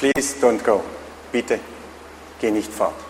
Please don't go. Bitte, geh nicht fort.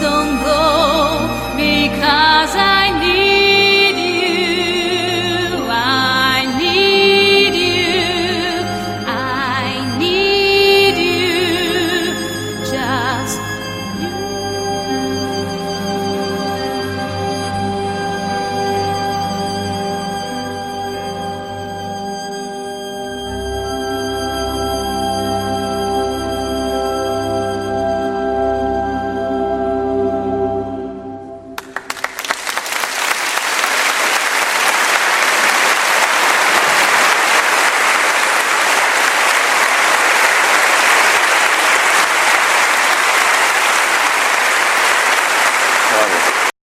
don't go because I